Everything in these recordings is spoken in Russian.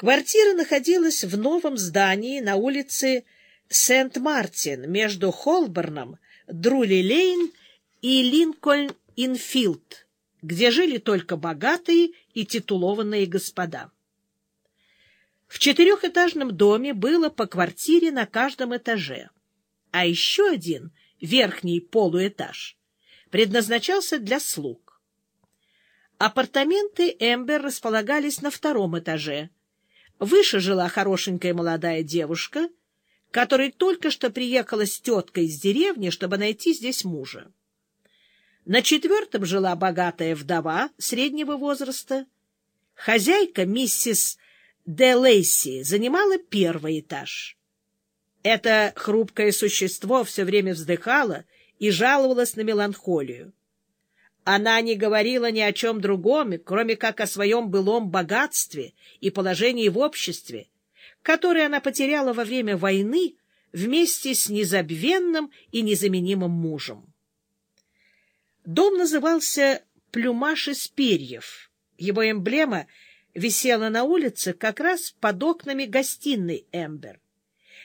Квартира находилась в новом здании на улице Сент-Мартин между Холборном, Друли-Лейн и Линкольн-Инфилд, где жили только богатые и титулованные господа. В четырехэтажном доме было по квартире на каждом этаже, а еще один, верхний полуэтаж, предназначался для слуг. Апартаменты Эмбер располагались на втором этаже, Выше жила хорошенькая молодая девушка, которая только что приехала с теткой из деревни, чтобы найти здесь мужа. На четвертом жила богатая вдова среднего возраста. Хозяйка, миссис Де Лейси, занимала первый этаж. Это хрупкое существо все время вздыхало и жаловалось на меланхолию. Она не говорила ни о чем другом, кроме как о своем былом богатстве и положении в обществе, которое она потеряла во время войны вместе с незабвенным и незаменимым мужем. Дом назывался «Плюмаш из перьев». Его эмблема висела на улице как раз под окнами гостиной Эмбер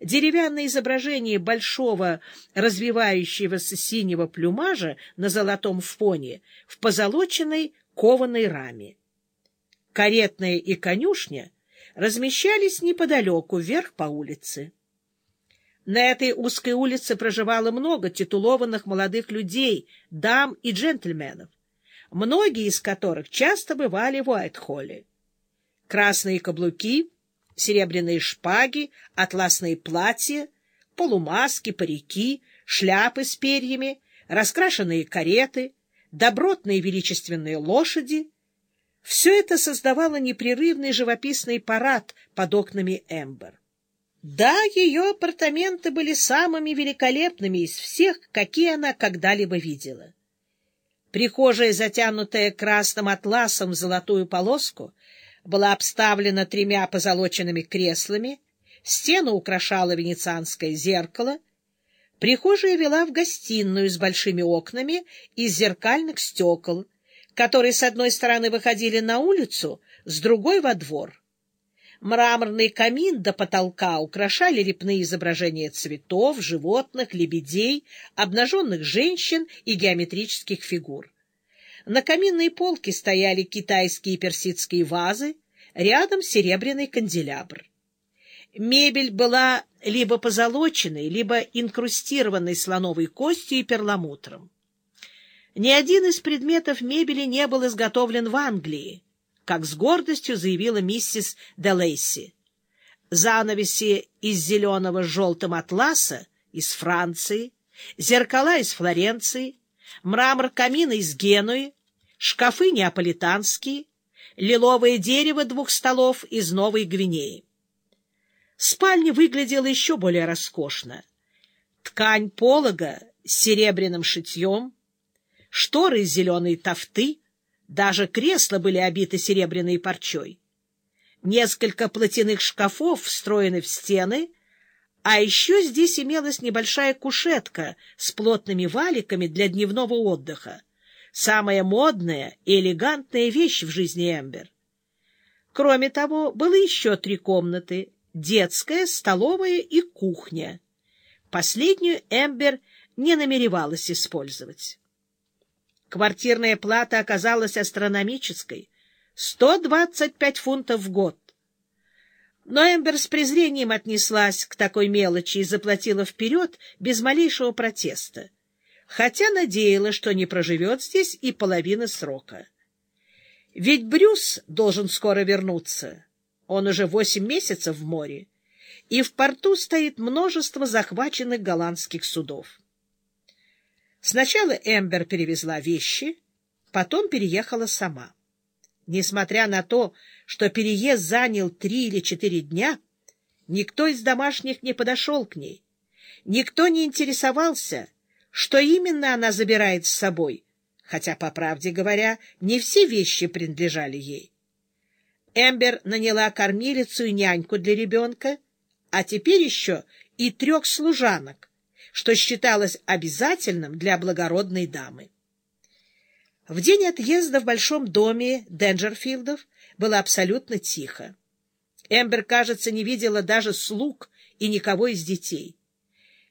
деревянное изображение большого развивающегося синего плюмажа на золотом фоне в позолоченной кованой раме. Каретная и конюшня размещались неподалеку, вверх по улице. На этой узкой улице проживало много титулованных молодых людей, дам и джентльменов, многие из которых часто бывали в Уайтхолле. Красные каблуки — серебряные шпаги, атласные платья, полумаски, парики, шляпы с перьями, раскрашенные кареты, добротные величественные лошади. Все это создавало непрерывный живописный парад под окнами Эмбер. Да, ее апартаменты были самыми великолепными из всех, какие она когда-либо видела. Прихожая, затянутая красным атласом в золотую полоску, была обставлена тремя позолоченными креслами, стену украшало венецианское зеркало, прихожая вела в гостиную с большими окнами из зеркальных стекол, которые с одной стороны выходили на улицу, с другой — во двор. Мраморный камин до потолка украшали репные изображения цветов, животных, лебедей, обнаженных женщин и геометрических фигур. На каминной полке стояли китайские и персидские вазы, рядом серебряный канделябр. Мебель была либо позолоченной, либо инкрустированной слоновой костью и перламутром. Ни один из предметов мебели не был изготовлен в Англии, как с гордостью заявила миссис Делейси. Занавеси из зеленого с желтым атласа из Франции, зеркала из Флоренции, мрамор камина из Генуи, шкафы неаполитанские, лиловое дерево двух столов из Новой Гвинеи. Спальня выглядела еще более роскошно. Ткань полога с серебряным шитьем, шторы из зеленой тофты, даже кресла были обиты серебряной парчой. Несколько платяных шкафов встроены в стены, а еще здесь имелась небольшая кушетка с плотными валиками для дневного отдыха самая модная и элегантная вещь в жизни Эмбер. Кроме того, было еще три комнаты — детская, столовая и кухня. Последнюю Эмбер не намеревалась использовать. Квартирная плата оказалась астрономической — 125 фунтов в год. Но Эмбер с презрением отнеслась к такой мелочи и заплатила вперед без малейшего протеста хотя надеялась, что не проживет здесь и половины срока. Ведь Брюс должен скоро вернуться. Он уже восемь месяцев в море, и в порту стоит множество захваченных голландских судов. Сначала Эмбер перевезла вещи, потом переехала сама. Несмотря на то, что переезд занял три или четыре дня, никто из домашних не подошел к ней. Никто не интересовался, что именно она забирает с собой, хотя, по правде говоря, не все вещи принадлежали ей. Эмбер наняла кормилицу и няньку для ребенка, а теперь еще и трех служанок, что считалось обязательным для благородной дамы. В день отъезда в большом доме Денджерфилдов было абсолютно тихо. Эмбер, кажется, не видела даже слуг и никого из детей.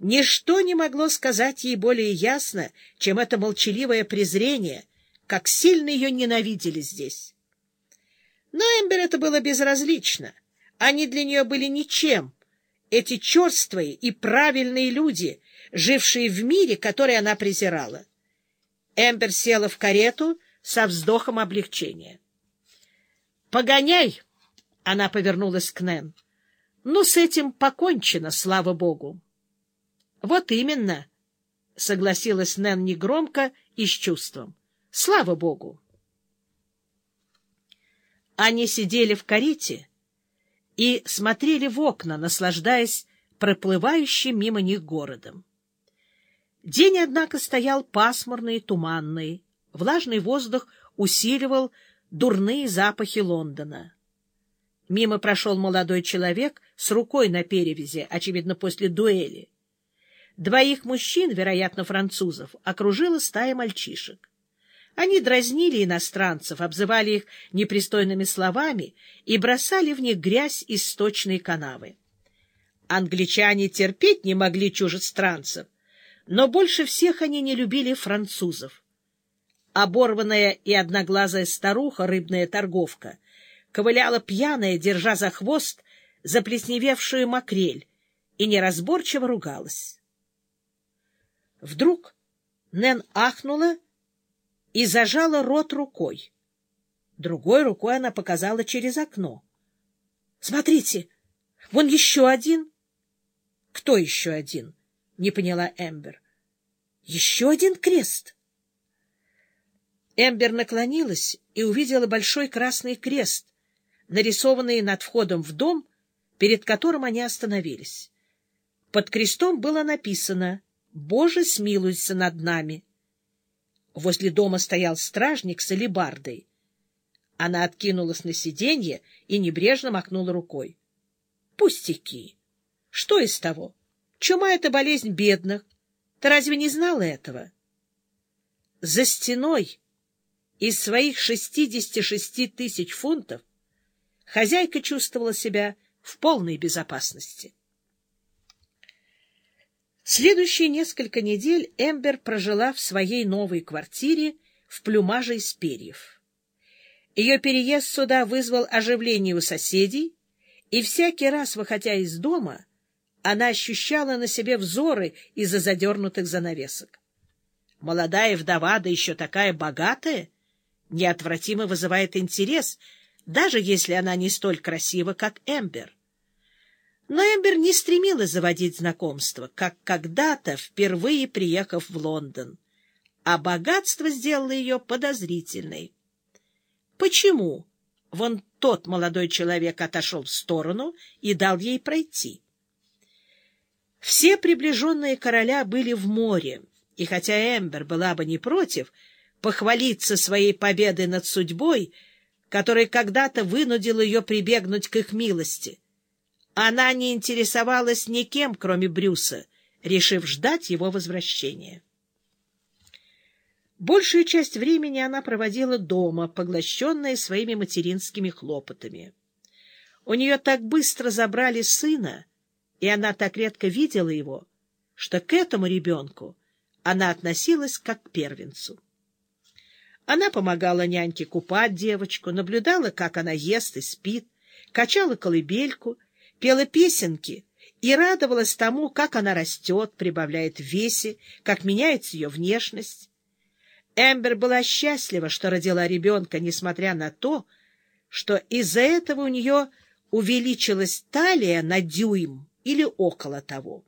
Ничто не могло сказать ей более ясно, чем это молчаливое презрение, как сильно ее ненавидели здесь. Но Эмбер это было безразлично. Они для нее были ничем. Эти черствые и правильные люди, жившие в мире, который она презирала. Эмбер села в карету со вздохом облегчения. «Погоняй!» — она повернулась к Нэн. «Ну, с этим покончено, слава богу!» «Вот именно!» — согласилась Нэн негромко и с чувством. «Слава богу!» Они сидели в карете и смотрели в окна, наслаждаясь проплывающим мимо них городом. День, однако, стоял пасмурный и туманный. Влажный воздух усиливал дурные запахи Лондона. Мимо прошел молодой человек с рукой на перевязи, очевидно, после дуэли. Двоих мужчин, вероятно, французов, окружила стая мальчишек. Они дразнили иностранцев, обзывали их непристойными словами и бросали в них грязь из сточной канавы. Англичане терпеть не могли чужестранцев, но больше всех они не любили французов. Оборванная и одноглазая старуха, рыбная торговка, ковыляла пьяная, держа за хвост заплесневевшую макрель, и неразборчиво ругалась. Вдруг Нэн ахнула и зажала рот рукой. Другой рукой она показала через окно. — Смотрите, вон еще один. — Кто еще один? не поняла Эмбер. Еще один крест. Эмбер наклонилась и увидела большой красный крест, нарисованный над входом в дом, перед которым они остановились. Под крестом было написано «Боже, смилуйся над нами». Возле дома стоял стражник с алебардой. Она откинулась на сиденье и небрежно махнула рукой. — Пустяки! Что из того? Чума — это болезнь бедных. Ты разве не знала этого? За стеной из своих шестидесяти шести тысяч фунтов хозяйка чувствовала себя в полной безопасности. Следующие несколько недель Эмбер прожила в своей новой квартире в плюмаже из перьев. Ее переезд сюда вызвал оживление у соседей, и всякий раз, выходя из дома, она ощущала на себе взоры из-за задернутых занавесок. Молодая вдова, да еще такая богатая, неотвратимо вызывает интерес, даже если она не столь красива, как Эмбер. Но Эмбер не стремилась заводить знакомства, как когда-то, впервые приехав в Лондон, а богатство сделало ее подозрительной. Почему вон тот молодой человек отошел в сторону и дал ей пройти? Все приближенные короля были в море, и хотя Эмбер была бы не против похвалиться своей победой над судьбой, которая когда-то вынудила ее прибегнуть к их милости, она не интересовалась никем, кроме Брюса, решив ждать его возвращения. Большую часть времени она проводила дома, поглощенная своими материнскими хлопотами. У нее так быстро забрали сына, и она так редко видела его, что к этому ребенку она относилась как к первенцу. Она помогала няньке купать девочку, наблюдала, как она ест и спит, качала колыбельку, пела песенки и радовалась тому, как она растет, прибавляет в весе, как меняется ее внешность. Эмбер была счастлива, что родила ребенка, несмотря на то, что из-за этого у нее увеличилась талия на дюйм или около того.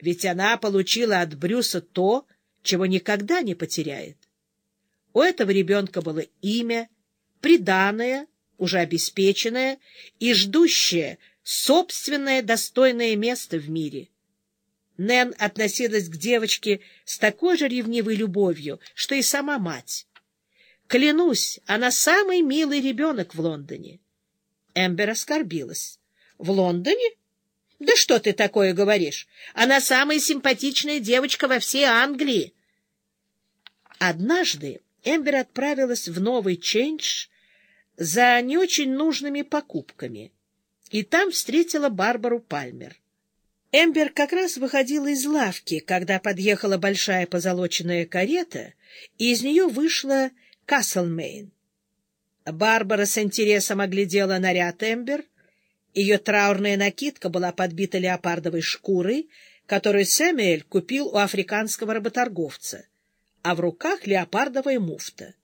Ведь она получила от Брюса то, чего никогда не потеряет. У этого ребенка было имя, приданное, уже обеспеченное и ждущее собственное достойное место в мире. Нэн относилась к девочке с такой же ревнивой любовью, что и сама мать. Клянусь, она самый милый ребенок в Лондоне. Эмбер оскорбилась. — В Лондоне? Да что ты такое говоришь? Она самая симпатичная девочка во всей Англии. Однажды Эмбер отправилась в новый Чендж за не очень нужными покупками — и там встретила Барбару Пальмер. Эмбер как раз выходила из лавки, когда подъехала большая позолоченная карета, и из нее вышла Каслмейн. Барбара с интересом оглядела наряд Эмбер. Ее траурная накидка была подбита леопардовой шкурой, которую Сэмюэль купил у африканского работорговца, а в руках леопардовая муфта.